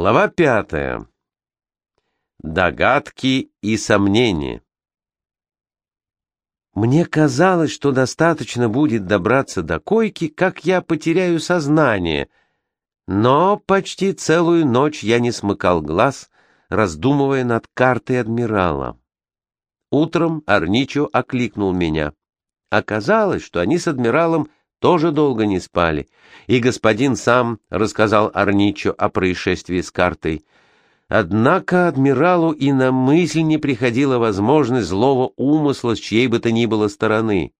Глава пятая. Догадки и сомнения. Мне казалось, что достаточно будет добраться до койки, как я потеряю сознание, но почти целую ночь я не смыкал глаз, раздумывая над картой адмирала. Утром Арничо окликнул меня. Оказалось, что они с адмиралом тоже долго не спали, и господин сам рассказал Арничо о происшествии с картой. Однако адмиралу и на мысль не приходила возможность злого умысла с чьей бы то ни было стороны.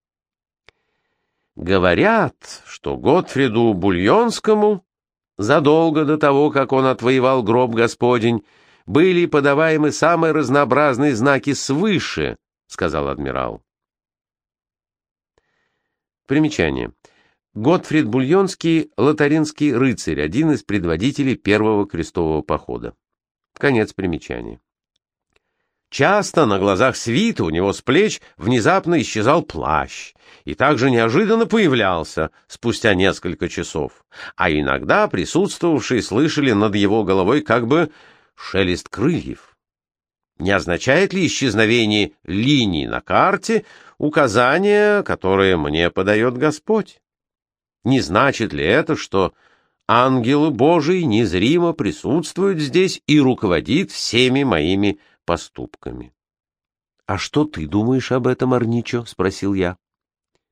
Говорят, что Готфриду Бульонскому, задолго до того, как он отвоевал гроб Господень, были подаваемы самые разнообразные знаки свыше, — сказал адмирал. Примечание. Готфрид Бульонский — лотаринский рыцарь, один из предводителей первого крестового похода. Конец примечания. Часто на глазах свита у него с плеч внезапно исчезал плащ и также неожиданно появлялся спустя несколько часов, а иногда присутствовавшие слышали над его головой как бы шелест крыльев. Не означает ли исчезновение линий на карте указание, которое мне подает Господь? Не значит ли это, что ангел Божий незримо присутствует здесь и руководит всеми моими поступками? — А что ты думаешь об этом, Арничо? — спросил я.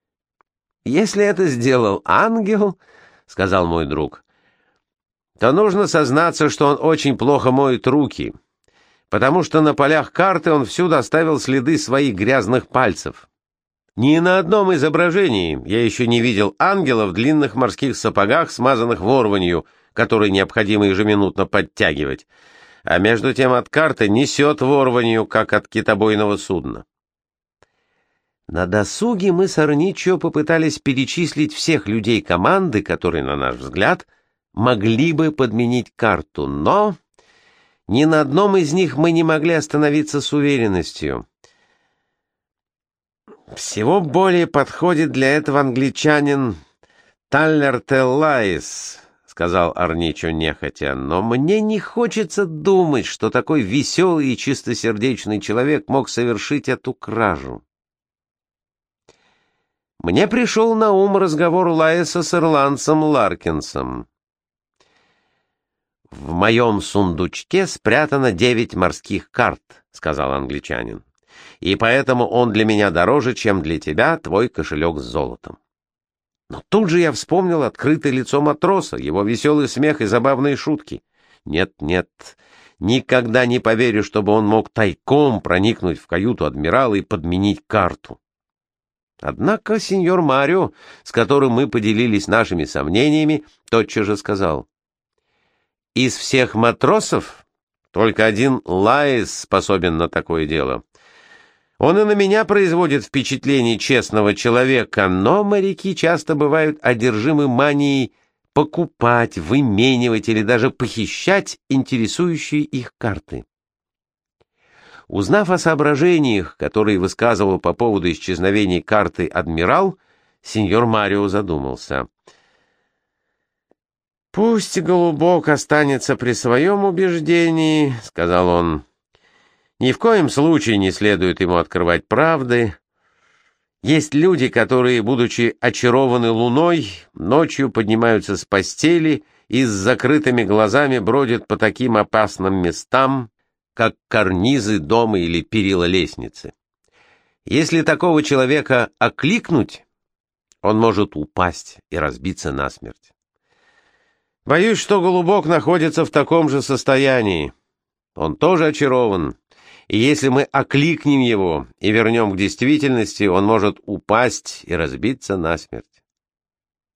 — Если это сделал ангел, — сказал мой друг, — то нужно сознаться, что он очень плохо моет руки, потому что на полях карты он всюду оставил следы своих грязных пальцев. Ни на одном изображении я еще не видел ангела в длинных морских сапогах, смазанных ворванью, которые необходимо ежеминутно подтягивать, а между тем от карты несет ворванью, как от китобойного судна. На досуге мы с Арничо попытались перечислить всех людей команды, которые, на наш взгляд, могли бы подменить карту, но ни на одном из них мы не могли остановиться с уверенностью. Всего более подходит для этого англичанин Таллер Теллайс, сказал Арничо нехотя, но мне не хочется думать, что такой веселый и чистосердечный человек мог совершить эту кражу. Мне пришел на ум разговор Лайса с ирландцем Ларкинсом. «В моем сундучке спрятано девять морских карт», — сказал англичанин и поэтому он для меня дороже, чем для тебя твой кошелек с золотом. Но тут же я вспомнил открытое лицо матроса, его веселый смех и забавные шутки. Нет, нет, никогда не поверю, чтобы он мог тайком проникнуть в каюту адмирала и подменить карту. Однако сеньор Марио, с которым мы поделились нашими сомнениями, тотчас же сказал. Из всех матросов только один Лаис способен на такое дело. Он и на меня производит впечатление честного человека, но моряки часто бывают одержимы манией покупать, выменивать или даже похищать интересующие их карты. Узнав о соображениях, которые высказывал по поводу исчезновения карты адмирал, сеньор Марио задумался. «Пусть Голубок останется при своем убеждении», — сказал он. Ни в коем случае не следует ему открывать правды. Есть люди, которые, будучи очарованы луной, ночью поднимаются с постели и с закрытыми глазами бродят по таким опасным местам, как карнизы дома или перила лестницы. Если такого человека окликнуть, он может упасть и разбиться насмерть. Боюсь, что Голубок находится в таком же состоянии. Он тоже очарован, и если мы окликнем его и вернем к действительности, он может упасть и разбиться насмерть.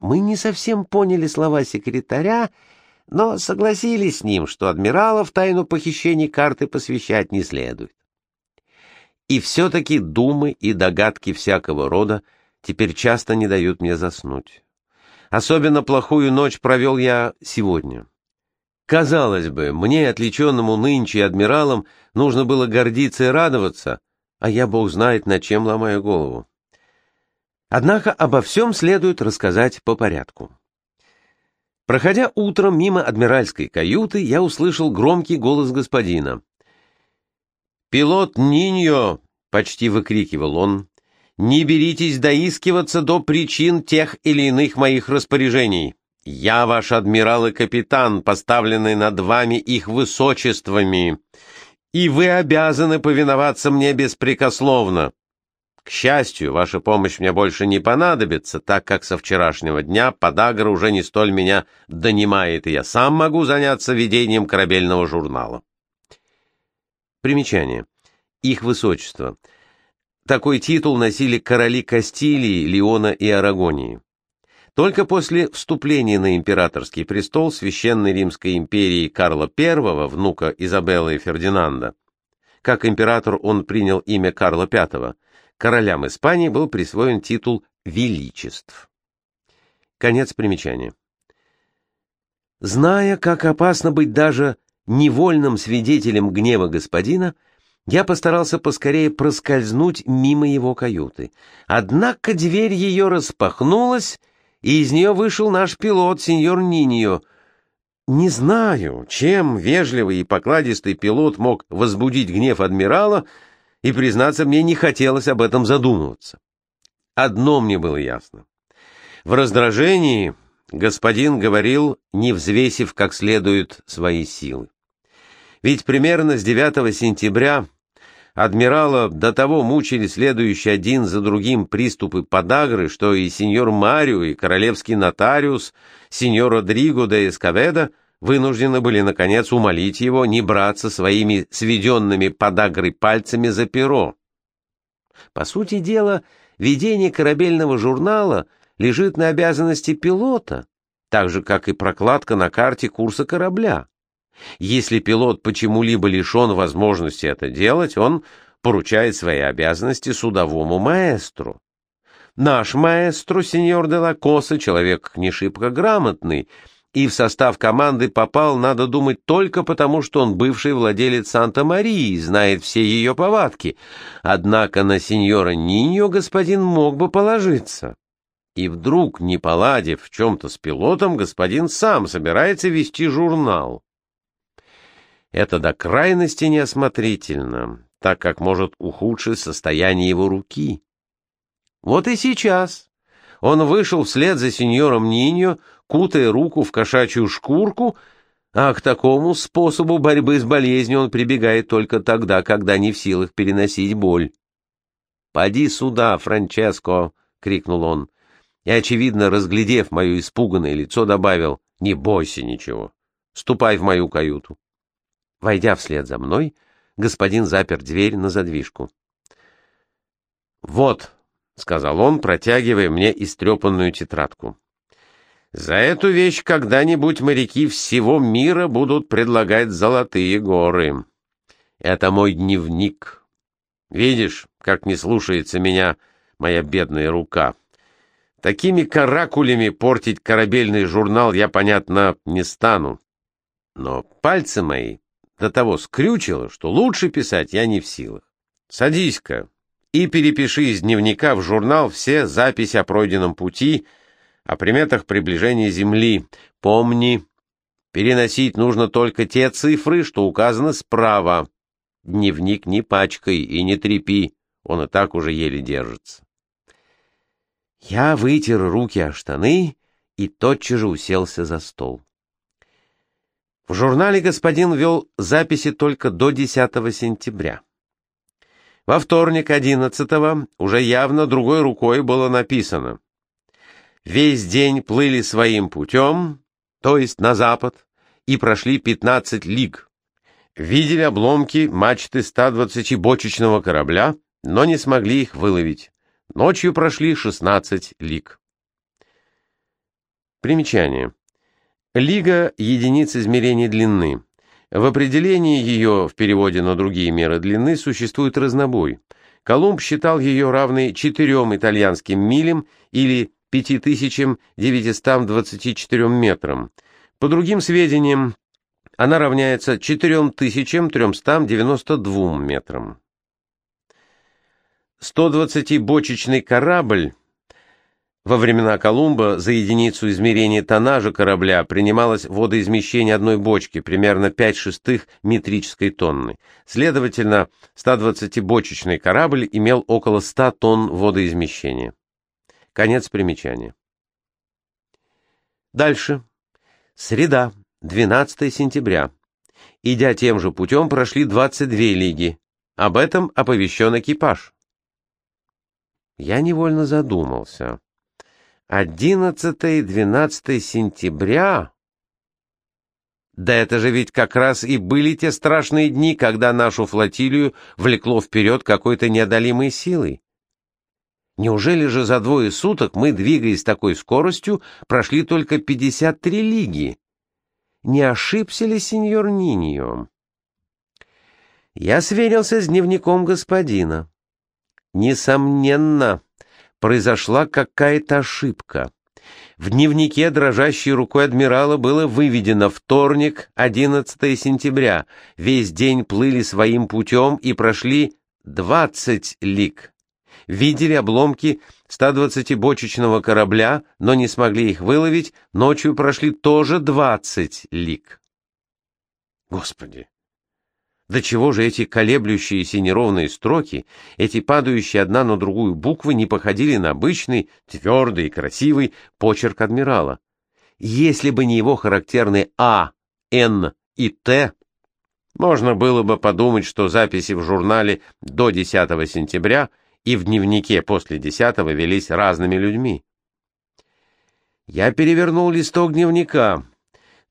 Мы не совсем поняли слова секретаря, но согласились с ним, что адмиралов тайну похищения карты посвящать не следует. И все-таки думы и догадки всякого рода теперь часто не дают мне заснуть. Особенно плохую ночь провел я сегодня. Казалось бы, мне, отличенному нынче адмиралом, нужно было гордиться и радоваться, а я, бог знает, над чем ломаю голову. Однако обо всем следует рассказать по порядку. Проходя утром мимо адмиральской каюты, я услышал громкий голос господина. «Пилот Ниньо!» — почти выкрикивал он. «Не беритесь доискиваться до причин тех или иных моих распоряжений. Я ваш адмирал и капитан, поставленный над вами их высочествами, и вы обязаны повиноваться мне беспрекословно. К счастью, ваша помощь мне больше не понадобится, так как со вчерашнего дня подагра уже не столь меня донимает, и я сам могу заняться ведением корабельного журнала. Примечание. Их высочество. Такой титул носили короли Кастилии, Леона и Арагонии. Только после вступления на императорский престол Священной Римской империи Карла I, внука Изабеллы и Фердинанда, как император он принял имя Карла V, королям Испании был присвоен титул «Величеств». Конец примечания. Зная, как опасно быть даже невольным свидетелем гнева господина, я постарался поскорее проскользнуть мимо его каюты. Однако дверь ее распахнулась, и из нее вышел наш пилот, сеньор Ниньо. Не знаю, чем вежливый и покладистый пилот мог возбудить гнев адмирала, и, признаться, мне не хотелось об этом задумываться. Одно мне было ясно. В раздражении господин говорил, не взвесив как следует свои силы. Ведь примерно с 9 сентября адмирала до того мучили следующие один за другим приступы подагры, что и сеньор Марио, и королевский нотариус, сеньор Родриго де Эскаведа вынуждены были, наконец, умолить его не браться своими сведенными подагрой пальцами за перо. По сути дела, ведение корабельного журнала лежит на обязанности пилота, так же, как и прокладка на карте курса корабля. Если пилот почему-либо лишен возможности это делать, он поручает свои обязанности судовому маэстру. Наш маэстро, сеньор де Лакоса, человек не шибко грамотный, и в состав команды попал, надо думать, только потому, что он бывший владелец Санта-Марии и знает все ее повадки. Однако на сеньора Ниньо господин мог бы положиться. И вдруг, не поладив в чем-то с пилотом, господин сам собирается вести журнал. Это до крайности неосмотрительно, так как может ухудшить состояние его руки. Вот и сейчас он вышел вслед за сеньором Ниньо, кутая руку в кошачью шкурку, а к такому способу борьбы с болезнью он прибегает только тогда, когда не в силах переносить боль. «Поди сюда, Франческо!» — крикнул он. И, очевидно, разглядев мое испуганное лицо, добавил, «Не бойся ничего, ступай в мою каюту». Войдя вслед за мной, господин запер дверь на задвижку. «Вот», — сказал он, протягивая мне истрепанную тетрадку. «За эту вещь когда-нибудь моряки всего мира будут предлагать золотые горы. Это мой дневник. Видишь, как не слушается меня моя бедная рука. Такими каракулями портить корабельный журнал я, понятно, не стану. Но пальцы мои до того скрючило, что лучше писать я не в силах. Садись-ка и перепиши из дневника в журнал все записи о пройденном пути, о приметах приближения Земли. Помни, переносить нужно только те цифры, что указаны справа. Дневник не пачкай и не трепи, он и так уже еле держится. Я вытер руки о штаны и тотчас же уселся за стол. В журнале господин вел записи только до 10 сентября. Во вторник 11 уже явно другой рукой было написано «Весь день плыли своим путем, то есть на запад, и прошли 15 лиг. Видели обломки мачты 120-бочечного корабля, но не смогли их выловить. Ночью прошли 16 лиг». Примечание. Лига – единиц измерения длины. В определении ее в переводе на другие меры длины существует разнобой. Колумб считал ее равной четырем итальянским милям или 5924 метрам. По другим сведениям, она равняется 4392 метрам. 120-бочечный корабль Во времена Колумба за единицу измерения тоннажа корабля принималось водоизмещение одной бочки, примерно 5 шестых метрической тонны. Следовательно, 120-бочечный корабль имел около 100 тонн водоизмещения. Конец примечания. Дальше. Среда, 12 сентября. Идя тем же путем, прошли 22 лиги. Об этом оповещен экипаж. Я невольно задумался. 11-12 сентября? Да это же ведь как раз и были те страшные дни, когда нашу флотилию влекло вперед какой-то неодолимой силой. Неужели же за двое суток мы, двигаясь такой скоростью, прошли только 53 лиги? Не ошибся ли сеньор Ниньо? Я сверился с дневником господина. Несомненно, произошла какая-то ошибка. В дневнике дрожащей рукой адмирала было выведено вторник, 11 сентября. Весь день плыли своим путем и прошли 20 лиг. Видели обломки 120-бочечного корабля, но не смогли их выловить, ночью прошли тоже 20 лиг. Господи, до чего же эти колеблющиеся неровные строки, эти падающие одна на другую буквы не походили на обычный, твердый и красивый почерк адмирала? Если бы не его характерные А, Н и Т, можно было бы подумать, что записи в журнале до 10 сентября и в дневнике после 10 велись разными людьми. Я перевернул листок дневника.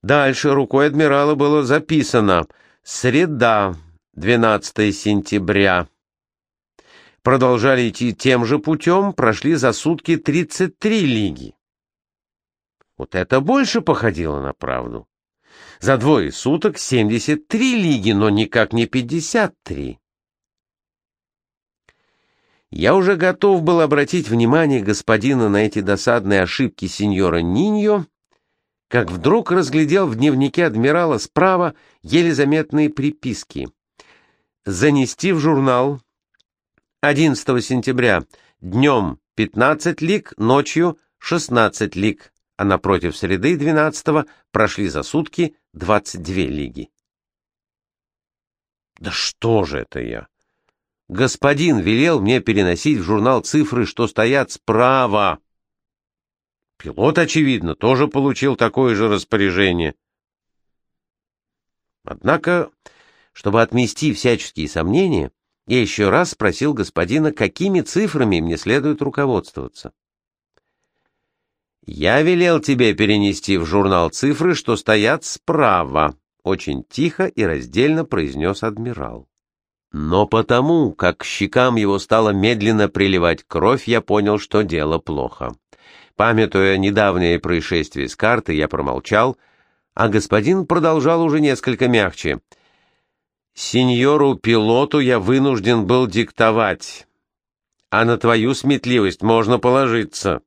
Дальше рукой адмирала было записано — Среда, 12 сентября. Продолжали идти тем же путем, прошли за сутки 33 лиги. Вот это больше походило на правду. За двое суток 73 лиги, но никак не 53. Я уже готов был обратить внимание господина на эти досадные ошибки сеньора Ниньо, как вдруг разглядел в дневнике адмирала справа еле заметные приписки. «Занести в журнал 11 сентября, днем 15 лик, ночью 16 лик, а напротив среды 12 прошли за сутки 22 лиги». «Да что же это я?» Господин велел мне переносить в журнал цифры, что стоят справа. Пилот, очевидно, тоже получил такое же распоряжение. Однако, чтобы отмести всяческие сомнения, я еще раз спросил господина, какими цифрами мне следует руководствоваться. «Я велел тебе перенести в журнал цифры, что стоят справа», — очень тихо и раздельно произнес адмирал. Но потому, как к щекам его стала медленно приливать кровь, я понял, что дело плохо. Памятуя недавнее происшествие с картой, я промолчал, а господин продолжал уже несколько мягче. «Сеньору-пилоту я вынужден был диктовать, а на твою сметливость можно положиться».